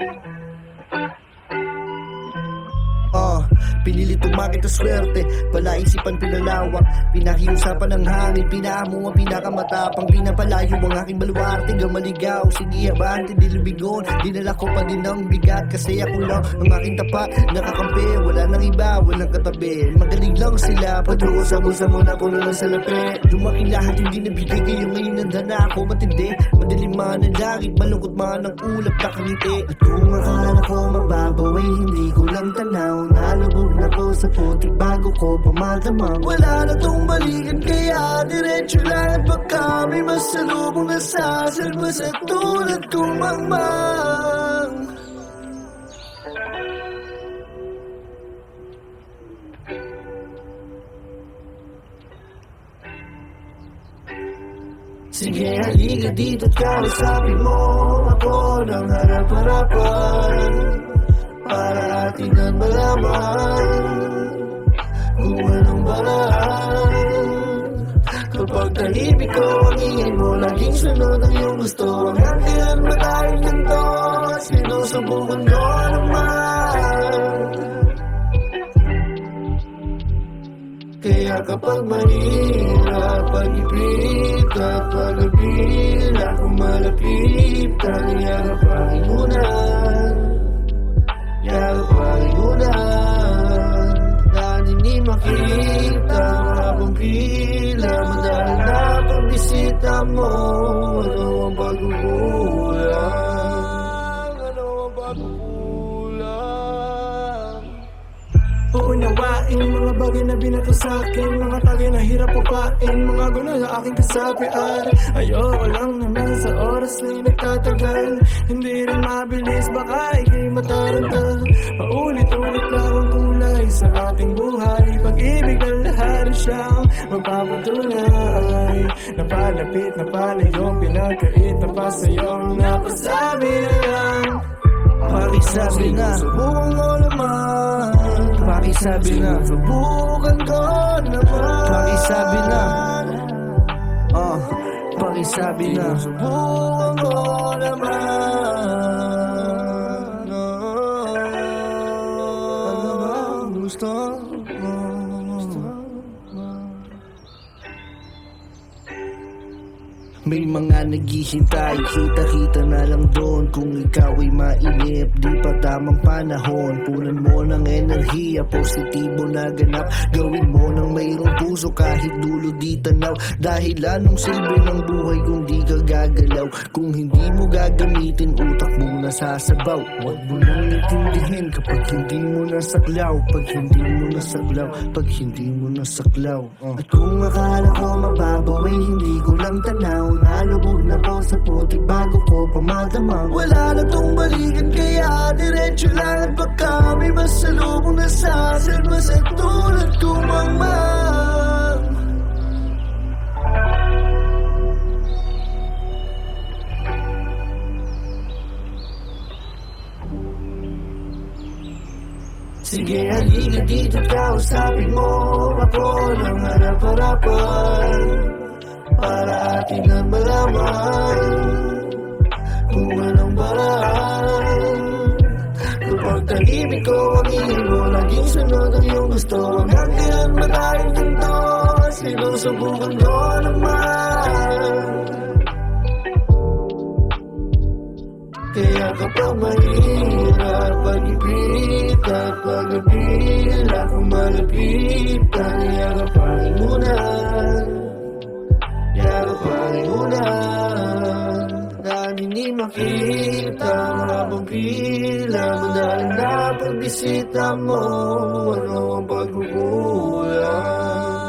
Thank you. Kita swerte Palaisipan pinalawak Pinakiusapan ng hangin Pinaamo ang pinakamatapang Pinapalayo ang aking baluarte. Gamaligaw Sige abante di lubigon Dinala ko pa din ang bigat Kasi ako lang ang aking tapat. Nakakampi Wala nang iba Walang katabi. Magaling lang sila Patungo sa busa mo na puno ng salapi Lumaki lahat Hindi nabigay kayo ngayon Nanda na ako matindi. Madilim man ang langit Malungkot man ang ulap Nakangiti At kung sa putik Bago ko pumadamang Wala na tong balikan Kaya diretso lang. At baka may masalubong na sasalba Sa tulad kong mangmang. Sige, halika dito at kausapin mo ako ng harap-harapan. Para atin ang malaman Tahimik ko ang ingay mo Laging sunod ang iyong gusto. Hanggang ba tayo ganito Sinusubukan ko naman Kaya kapag mahirap Pag-ibig at pag-abila Kung malapit Ang yakap ang inunan Yakap ang hindi makita Habang pagbisita mo Ano ang pagkukulang Ano ang mga bagay na binato sa akin Mga tagay na hirap upain Mga gulo na aking kasapian. Ayoko lang naman sa oras na nagtatagal Hindi rin mabilis baka ikay mataranta. Paulit-ulit lang ang kulay sa ating buhay Pag-ibig ang lahat siyang magpapatunay Napalapit na pala yung pinagkait na pa sa'yong napasabi na lang. Pakisabi na. Subukan ko naman Pakisabi na. Subukan ko naman. Pakisabi na. Ah, pakisabi na. Subukan ko naman. Ano ba gusto May mga naghihintay, kita-kita na lang doon. Kung ikaw ay mainip, di pa tamang panahon. Punan mo ng enerhiya, positibo na ganap. Gawin mo ng mayroong puso kahit dulo di tanaw. Dahil anong silbi ng buhay kung di ka gagalaw. Kung hindi mo gagamitin, utak mo nasasabaw. Huwag mo nang intindihin kapag hindi mo nasaklaw. Pag hindi mo nasaklaw, pag hindi mo nasaklaw uh. At kung akala ko mababaw ay hindi ko lang tanaw Nalubog na ko sa putik bago ko pamadamang Wala na tong balikan kaya diretso lang. At baka may masalubong na sa tulad kong mangmang Sige, halika dito at kausapin mo. Ako ng harap-harapan Para atin ang malaman Kung anong paraan Kapag tahimik ko ang ingay mo Laging sunod ang iyong gusto. Hanggang kailan ba tayong ganito? Sinusubukan ko naman Kaya kapag mahirap Pag-ibig at pag-abila Kung malapit Ang yakap makita Habang pila Madalang na pagbisita mo ano ang pagkukulang